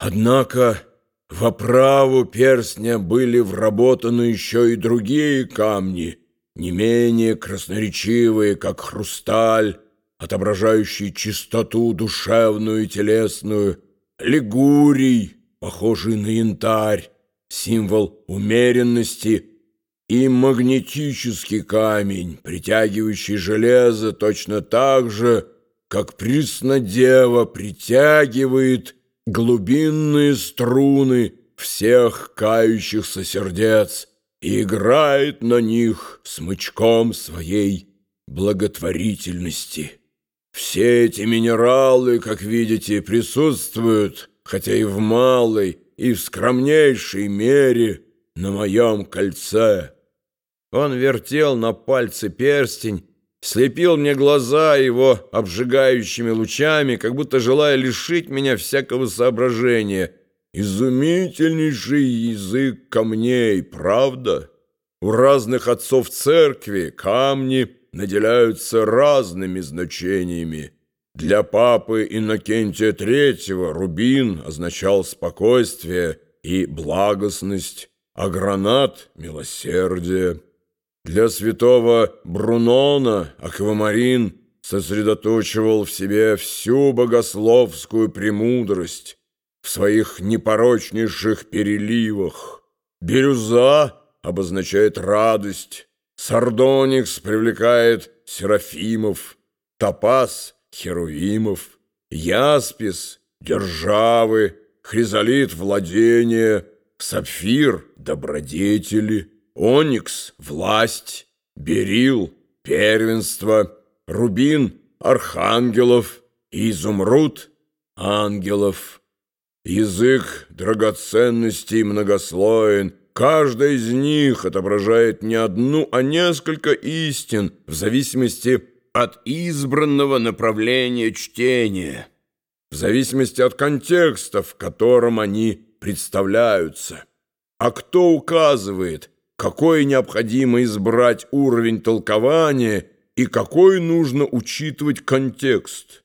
Однако в оправу перстня были вработаны еще и другие камни, не менее красноречивые, как хрусталь, отображающий чистоту душевную и телесную, лигурий, похожий на янтарь, символ умеренности, и магнетический камень, притягивающий железо точно так же, как Преснодева притягивает глубинные струны всех кающихся сердец и играет на них смычком своей благотворительности. Все эти минералы, как видите, присутствуют, хотя и в малой, и в скромнейшей мере на моем кольце. Он вертел на пальце перстень, слепил мне глаза его обжигающими лучами, как будто желая лишить меня всякого соображения. Изумительнейший язык камней, правда? У разных отцов церкви камни наделяются разными значениями. Для папы Иннокентия III рубин означал спокойствие и благостность, а гранат — милосердие. Для святого Брунона аквамарин сосредоточивал в себе всю богословскую премудрость в своих непорочнейших переливах. Бирюза обозначает радость, сардоникс привлекает серафимов, топаз — херувимов, яспис — державы, хризолит — владения, сапфир — добродетели — Оникс — власть, берил — первенство, рубин — архангелов, изумруд — ангелов. Язык драгоценностей многослоен, каждая из них отображает не одну, а несколько истин в зависимости от избранного направления чтения, в зависимости от контекста, в котором они представляются. А кто указывает, какой необходимо избрать уровень толкования и какой нужно учитывать контекст.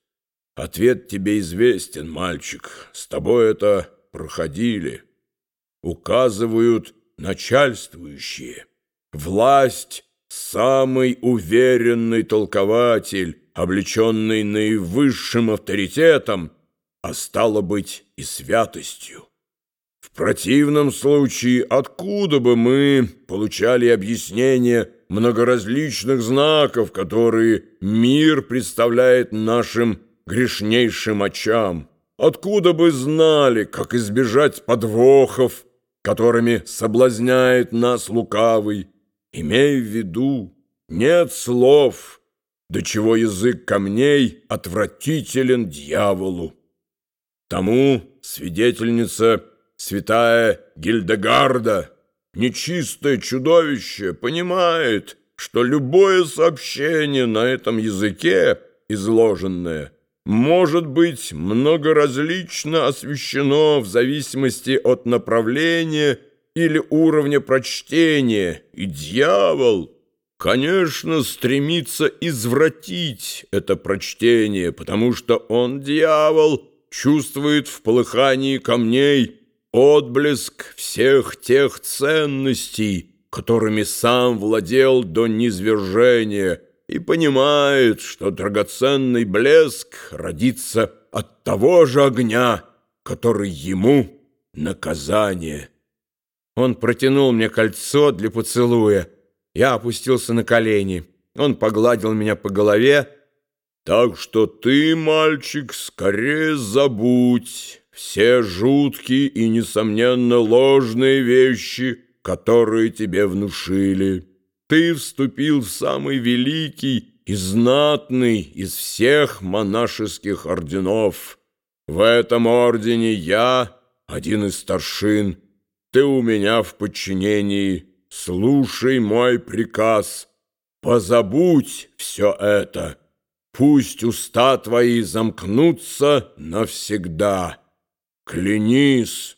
Ответ тебе известен, мальчик, с тобой это проходили. Указывают начальствующие. Власть – самый уверенный толкователь, облеченный наивысшим авторитетом, а стало быть и святостью. В противном случае откуда бы мы получали объяснение многоразличных знаков, которые мир представляет нашим грешнейшим очам? Откуда бы знали, как избежать подвохов, которыми соблазняет нас лукавый? Имей в виду, нет слов, до чего язык камней отвратителен дьяволу. Тому свидетельница – святая Гильдегарда, нечистое чудовище, понимает, что любое сообщение на этом языке, изложенное, может быть многоразлично освещено в зависимости от направления или уровня прочтения, и дьявол, конечно, стремится извратить это прочтение, потому что он, дьявол, чувствует в полыхании камней отблеск всех тех ценностей, которыми сам владел до низвержения, и понимает, что драгоценный блеск родится от того же огня, который ему наказание. Он протянул мне кольцо для поцелуя. Я опустился на колени. Он погладил меня по голове. «Так что ты, мальчик, скорее забудь» все жуткие и, несомненно, ложные вещи, которые тебе внушили. Ты вступил в самый великий и знатный из всех монашеских орденов. В этом ордене я один из старшин. Ты у меня в подчинении. Слушай мой приказ. Позабудь все это. Пусть уста твои замкнутся навсегда». Клянись,